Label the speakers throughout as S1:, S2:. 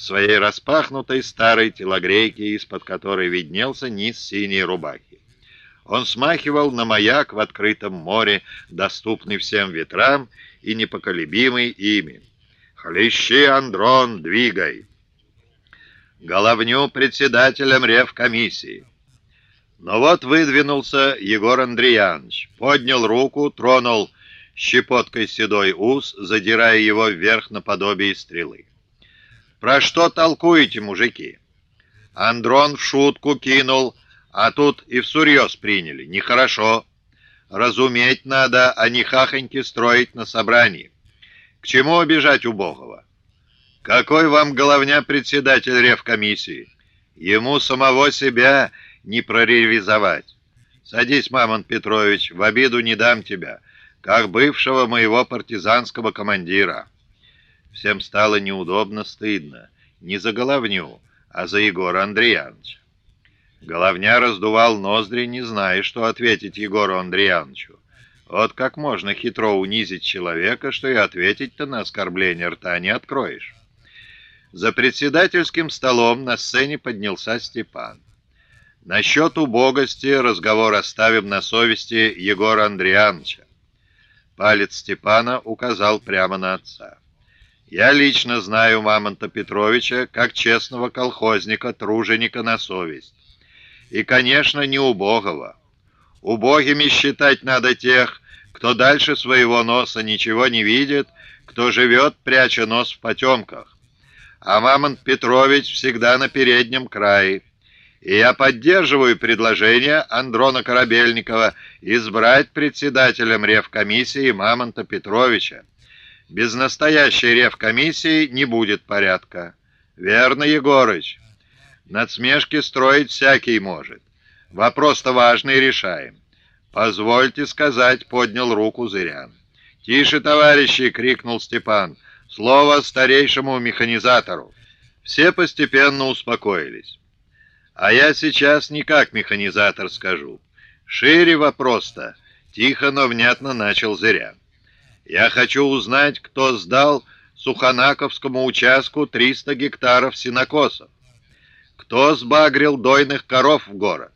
S1: своей распахнутой старой телогрейке, из-под которой виднелся низ синей рубахи. Он смахивал на маяк в открытом море, доступный всем ветрам и непоколебимый ими. «Хлещи, Андрон, двигай!» Головню председателем ревкомиссии. Но вот выдвинулся Егор Андреянович, поднял руку, тронул щепоткой седой ус, задирая его вверх наподобие стрелы. «Про что толкуете, мужики?» Андрон в шутку кинул, а тут и всерьез приняли. Нехорошо. Разуметь надо, а не хахоньки строить на собрании. К чему обижать убогого? Какой вам головня председатель ревкомиссии? Ему самого себя не проревизовать. Садись, Мамонт Петрович, в обиду не дам тебя, как бывшего моего партизанского командира. Всем стало неудобно, стыдно. Не за головню, а за Егора Андреяновича. Головня раздувал ноздри, не зная, что ответить Егору Андреяновичу. Вот как можно хитро унизить человека, что и ответить-то на оскорбление рта не откроешь. За председательским столом на сцене поднялся Степан. Насчет убогости разговор оставим на совести Егора Андреяновича. Палец Степана указал прямо на отца. Я лично знаю Мамонта Петровича как честного колхозника, труженика на совесть. И, конечно, не убогого. Убогими считать надо тех, кто дальше своего носа ничего не видит, кто живет, пряча нос в потемках. А Мамонт Петрович всегда на переднем крае. И я поддерживаю предложение Андрона Корабельникова избрать председателем ревкомиссии Мамонта Петровича. Без настоящей ревкомиссии не будет порядка. Верно, Егорыч? Надсмешки строить всякий может. Вопрос-то важный решаем. «Позвольте сказать», — поднял руку Зырян. «Тише, товарищи!» — крикнул Степан. «Слово старейшему механизатору». Все постепенно успокоились. «А я сейчас не как механизатор скажу. Шире вопрос-то», — тихо, но внятно начал Зырян. «Я хочу узнать, кто сдал Суханаковскому участку 300 гектаров синокосов. Кто сбагрил дойных коров в город?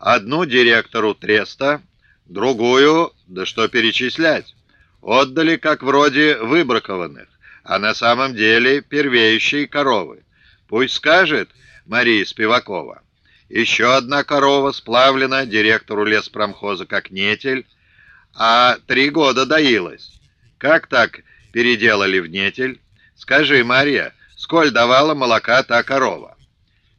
S1: Одну директору Треста, другую, да что перечислять, отдали как вроде выбракованных, а на самом деле первеющие коровы. Пусть скажет Мария Спивакова. Еще одна корова сплавлена директору леспромхоза как нетель, а три года доилась. Как так переделали в нетель? Скажи, Мария, сколь давала молока та корова?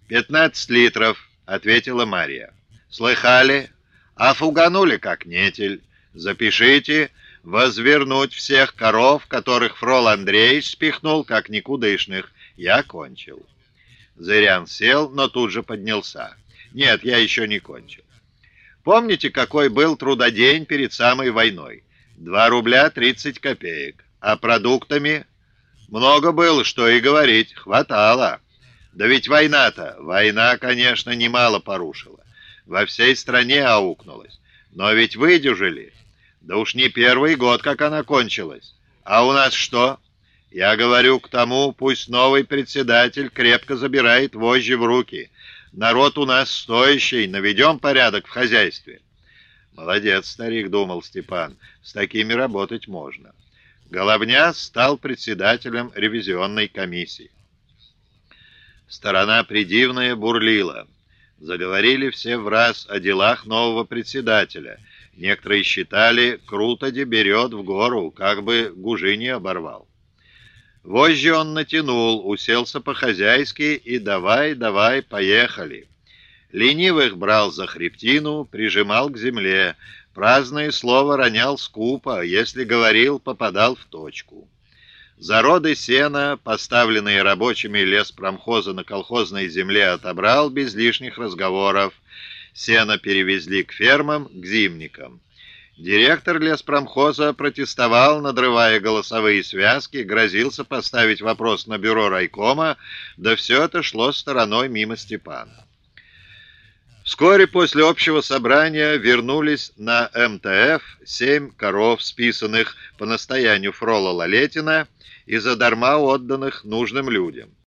S1: «Пятнадцать литров», — ответила Мария. «Слыхали? А фуганули как нетель. Запишите, возвернуть всех коров, которых Фрол Андреевич спихнул, как никудышных. Я кончил». Зырян сел, но тут же поднялся. «Нет, я еще не кончил. Помните, какой был трудодень перед самой войной? Два рубля тридцать копеек. А продуктами? Много было, что и говорить. Хватало». Да ведь война-то, война, конечно, немало порушила. Во всей стране аукнулась. Но ведь выдержали. Да уж не первый год, как она кончилась. А у нас что? Я говорю к тому, пусть новый председатель крепко забирает вожжи в руки. Народ у нас стоящий, наведем порядок в хозяйстве. Молодец, старик, думал Степан, с такими работать можно. Головня стал председателем ревизионной комиссии. Сторона придивная бурлила. Заговорили все в раз о делах нового председателя. Некоторые считали, Крутоди берет в гору, как бы гужи не оборвал. Вожжи он натянул, уселся по-хозяйски и давай, давай, поехали. Ленивых брал за хребтину, прижимал к земле, праздное слово ронял скупо, если говорил, попадал в точку. Зароды сена, поставленные рабочими леспромхоза на колхозной земле, отобрал без лишних разговоров. Сено перевезли к фермам, к зимникам. Директор леспромхоза протестовал, надрывая голосовые связки, грозился поставить вопрос на бюро райкома, да все это шло стороной мимо Степана. Вскоре после общего собрания вернулись на МТФ семь коров, списанных по настоянию Фрола Лалетина, и задарма отданных нужным людям.